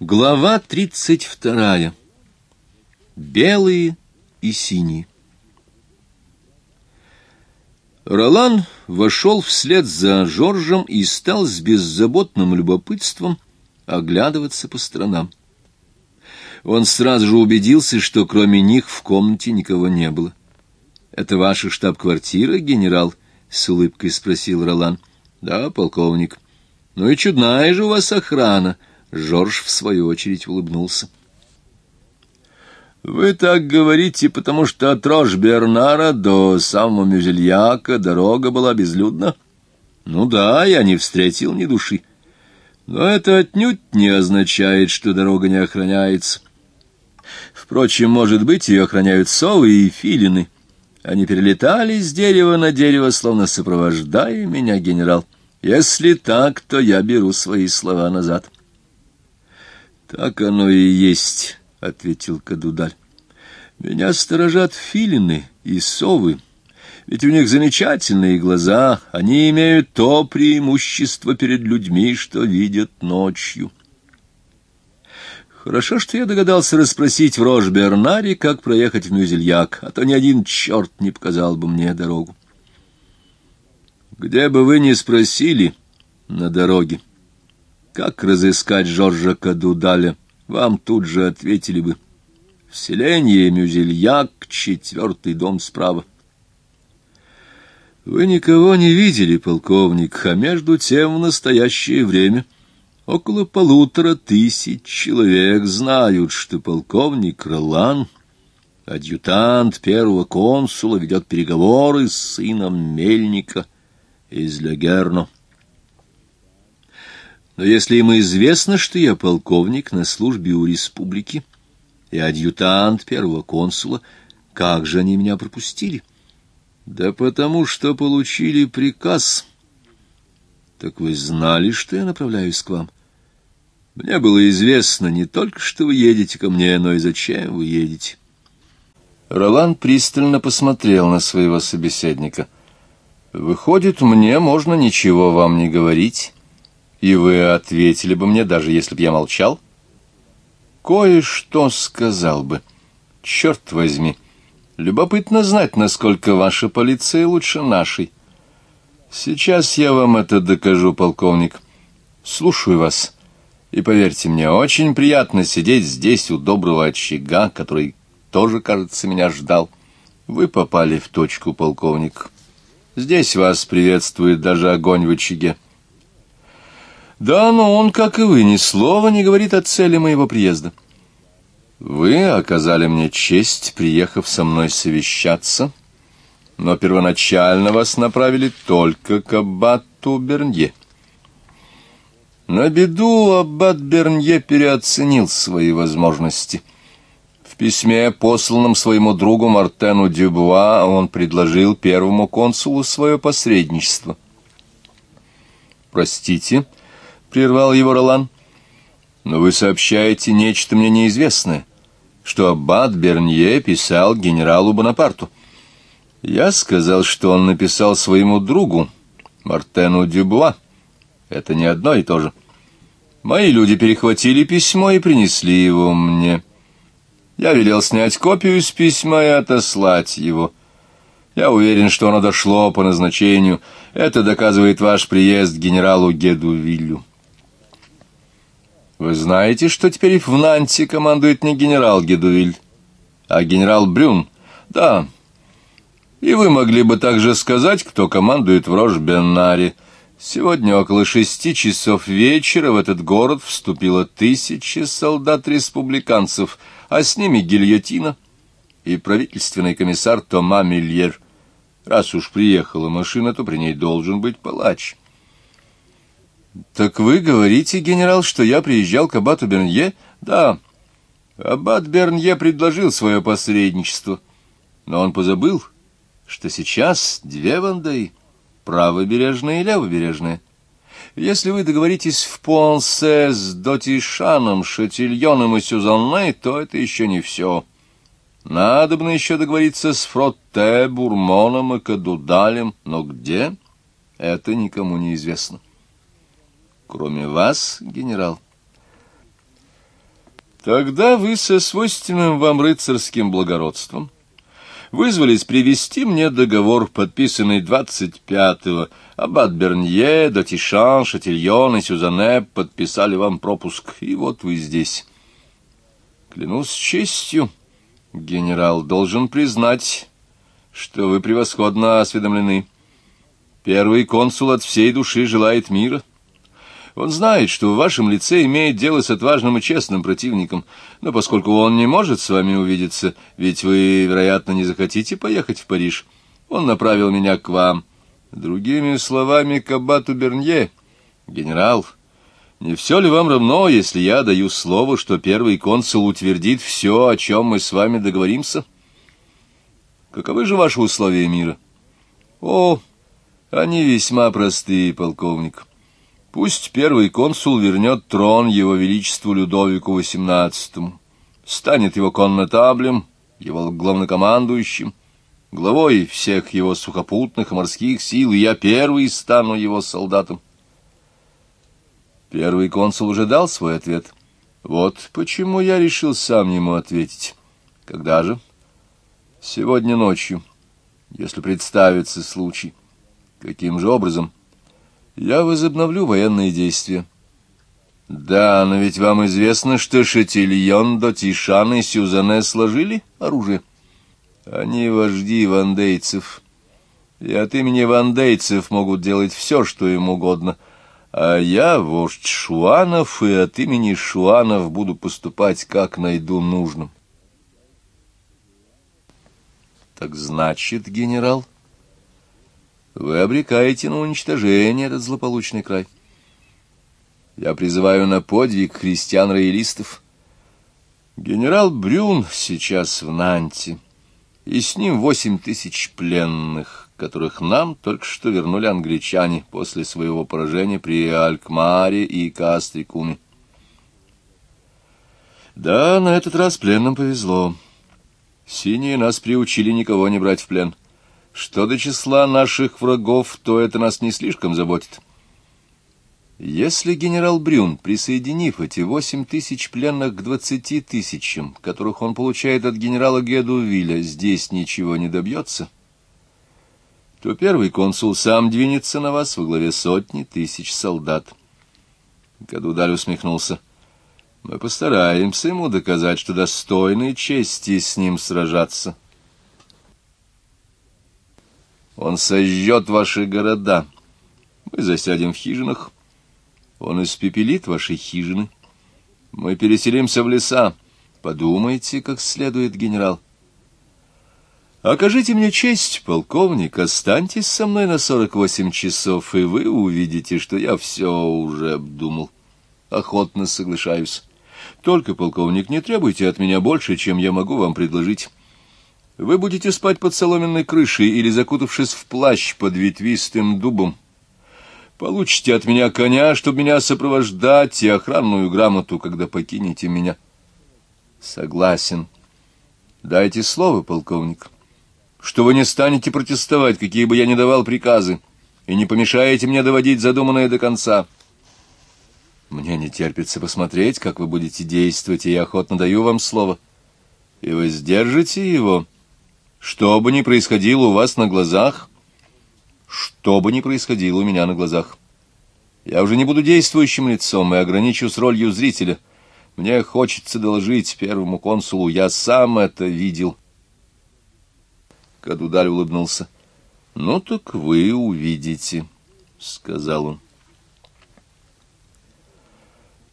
Глава тридцать вторая. Белые и синие. Ролан вошел вслед за Жоржем и стал с беззаботным любопытством оглядываться по сторонам. Он сразу же убедился, что кроме них в комнате никого не было. — Это ваша штаб-квартира, генерал? — с улыбкой спросил Ролан. — Да, полковник. — Ну и чудная же у вас охрана. — Жорж, в свою очередь, улыбнулся. «Вы так говорите, потому что от Рош-Бернара до самого Мюзельяка дорога была безлюдна?» «Ну да, я не встретил ни души. Но это отнюдь не означает, что дорога не охраняется. Впрочем, может быть, ее охраняют совы и филины. Они перелетали с дерева на дерево, словно сопровождая меня, генерал. Если так, то я беру свои слова назад». Так оно и есть, — ответил Кадудаль. Меня сторожат филины и совы, ведь у них замечательные глаза, они имеют то преимущество перед людьми, что видят ночью. Хорошо, что я догадался расспросить в Рож-Бернаре, как проехать в Мюзельяк, а то ни один черт не показал бы мне дорогу. Где бы вы ни спросили на дороге, как разыскать Жоржа Кадудаля? Вам тут же ответили бы. Вселение Мюзельяк, четвертый дом справа. Вы никого не видели, полковник, а между тем в настоящее время около полутора тысяч человек знают, что полковник Ролан, адъютант первого консула, ведет переговоры с сыном Мельника из Легерно. Но если им известно, что я полковник на службе у республики и адъютант первого консула, как же они меня пропустили? Да потому что получили приказ. Так вы знали, что я направляюсь к вам? Мне было известно не только, что вы едете ко мне, но и зачем вы едете. Ролан пристально посмотрел на своего собеседника. «Выходит, мне можно ничего вам не говорить?» И вы ответили бы мне, даже если б я молчал? Кое-что сказал бы. Черт возьми. Любопытно знать, насколько ваша полиция лучше нашей. Сейчас я вам это докажу, полковник. Слушаю вас. И поверьте мне, очень приятно сидеть здесь у доброго очага, который тоже, кажется, меня ждал. Вы попали в точку, полковник. Здесь вас приветствует даже огонь в очаге. Да, но он, как и вы, ни слова не говорит о цели моего приезда. Вы оказали мне честь, приехав со мной совещаться, но первоначально вас направили только к аббату Бернье. На беду аббат Бернье переоценил свои возможности. В письме, посланном своему другу Мартену Дюбуа, он предложил первому консулу свое посредничество. «Простите», —— прервал его Ролан. «Но вы сообщаете нечто мне неизвестное, что аббат Бернье писал генералу Бонапарту. Я сказал, что он написал своему другу, Мартену Дюбуа. Это не одно и то же. Мои люди перехватили письмо и принесли его мне. Я велел снять копию из письма и отослать его». Я уверен, что оно дошло по назначению. Это доказывает ваш приезд генералу Гедувилю. Вы знаете, что теперь в Нанте командует не генерал Гедуиль, а генерал Брюн? Да. И вы могли бы также сказать, кто командует в Рожбеннаре. Сегодня около шести часов вечера в этот город вступило тысячи солдат-республиканцев, а с ними гильотина и правительственный комиссар Тома Мильер. Раз уж приехала машина, то при ней должен быть палач. «Так вы говорите, генерал, что я приезжал к аббату Бернье?» «Да. Аббат Бернье предложил свое посредничество, но он позабыл, что сейчас две вандаи, правобережная и левобережная. Если вы договоритесь в Пуансе с Дотишаном, Шатильоном и Сюзанной, то это еще не все. Надобно еще договориться с Фротте, Бурмоном и Кадудалем, но где — это никому не известно». Кроме вас, генерал. Тогда вы со свойственным вам рыцарским благородством вызвались привести мне договор, подписанный 25-го. Аббат Бернье, Дотишан, Шатильон и Сюзанне подписали вам пропуск, и вот вы здесь. Клянусь честью, генерал должен признать, что вы превосходно осведомлены. Первый консул от всей души желает мира. Он знает, что в вашем лице имеет дело с отважным и честным противником, но поскольку он не может с вами увидеться, ведь вы, вероятно, не захотите поехать в Париж, он направил меня к вам. Другими словами, к аббату Бернье. Генерал, не все ли вам равно, если я даю слово, что первый консул утвердит все, о чем мы с вами договоримся? Каковы же ваши условия мира? О, они весьма простые, полковник. Пусть первый консул вернет трон его величеству Людовику XVIII, станет его коннотаблем, его главнокомандующим, главой всех его сухопутных и морских сил, и я первый стану его солдатом. Первый консул уже дал свой ответ. Вот почему я решил сам ему ответить. Когда же? Сегодня ночью, если представится случай. Каким же образом? — я возобновлю военные действия. Да, но ведь вам известно, что Шатильон, Дотишан и Сюзанне сложили оружие. Они вожди вандейцев, и от имени вандейцев могут делать все, что им угодно. А я, вождь Шуанов, и от имени Шуанов буду поступать, как найду нужным. Так значит, генерал... Вы обрекаете на уничтожение этот злополучный край. Я призываю на подвиг христиан-роялистов. Генерал Брюн сейчас в Нанте, и с ним восемь тысяч пленных, которых нам только что вернули англичане после своего поражения при Алькмаре и Кастрикуме. Да, на этот раз пленным повезло. Синие нас приучили никого не брать в плен. Что до числа наших врагов, то это нас не слишком заботит. Если генерал Брюн, присоединив эти восемь тысяч пленных к двадцати тысячам, которых он получает от генерала Гедувиля, здесь ничего не добьется, то первый консул сам двинется на вас во главе сотни тысяч солдат. Кадудаль усмехнулся. Мы постараемся ему доказать, что достойной чести с ним сражаться. Он сожжет ваши города. Мы засядем в хижинах. Он испепелит ваши хижины. Мы переселимся в леса. Подумайте, как следует, генерал. Окажите мне честь, полковник, останьтесь со мной на сорок восемь часов, и вы увидите, что я все уже обдумал. Охотно соглашаюсь. Только, полковник, не требуйте от меня больше, чем я могу вам предложить. Вы будете спать под соломенной крышей или закутавшись в плащ под ветвистым дубом. Получите от меня коня, чтобы меня сопровождать, и охранную грамоту, когда покинете меня. Согласен. Дайте слово, полковник, что вы не станете протестовать, какие бы я ни давал приказы, и не помешаете мне доводить задуманное до конца. Мне не терпится посмотреть, как вы будете действовать, и я охотно даю вам слово. И вы сдержите его, — что бы ни происходило у вас на глазах, что бы ни происходило у меня на глазах, я уже не буду действующим лицом и ограничусь ролью зрителя. Мне хочется доложить первому консулу, я сам это видел. Кадудаль улыбнулся. — Ну так вы увидите, — сказал он.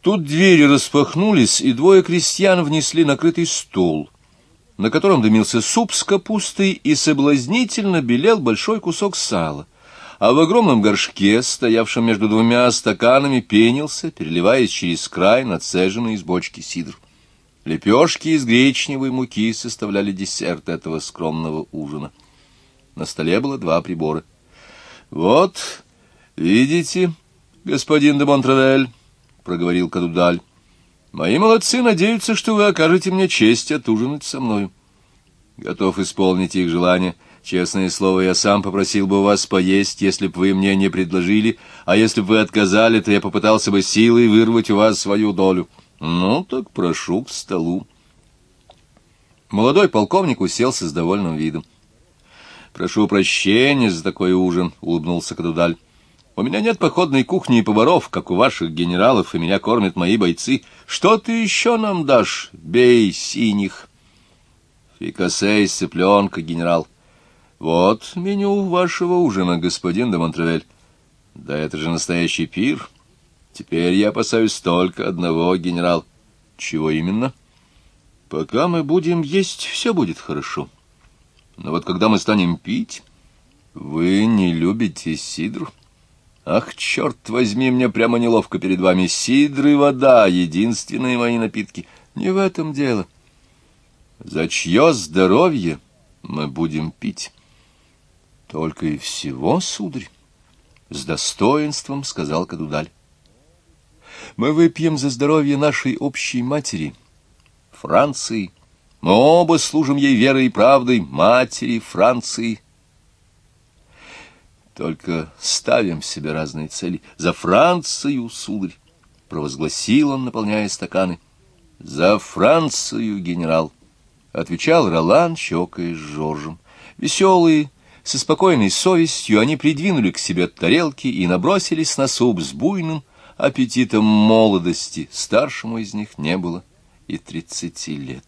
Тут двери распахнулись, и двое крестьян внесли накрытый стол — на котором дымился суп с капустой и соблазнительно белел большой кусок сала, а в огромном горшке, стоявшем между двумя стаканами, пенился, переливаясь через край нацеженный из бочки сидр. Лепешки из гречневой муки составляли десерт этого скромного ужина. На столе было два прибора. — Вот, видите, господин де Монтравель, — проговорил Кадудаль, Мои молодцы надеются, что вы окажете мне честь отужинать со мною. Готов исполнить их желание. Честное слово, я сам попросил бы вас поесть, если бы вы мне не предложили, а если бы вы отказали, то я попытался бы силой вырвать у вас свою долю. Ну, так прошу к столу. Молодой полковник уселся с довольным видом. «Прошу прощения за такой ужин», — улыбнулся Кадудаль. «У меня нет походной кухни и поваров, как у ваших генералов, и меня кормят мои бойцы. Что ты еще нам дашь? Бей синих!» «Фикасе из цыпленка, генерал». «Вот меню вашего ужина, господин де Монтравель». «Да это же настоящий пир. Теперь я опасаюсь только одного, генерал». «Чего именно?» «Пока мы будем есть, все будет хорошо». Но вот когда мы станем пить... Вы не любите сидр? Ах, черт возьми, мне прямо неловко перед вами. Сидр и вода — единственные мои напитки. Не в этом дело. За чье здоровье мы будем пить? Только и всего, сударь. С достоинством сказал Кадудаль. Мы выпьем за здоровье нашей общей матери, Франции, мы оба служим ей верой и правдой, матери Франции. Только ставим себе разные цели. За Францию, сударь, — провозгласил он, наполняя стаканы. За Францию, генерал, — отвечал Ролан, щекая с Жоржем. Веселые, со спокойной совестью, они придвинули к себе тарелки и набросились на суп с буйным аппетитом молодости. Старшему из них не было и тридцати лет.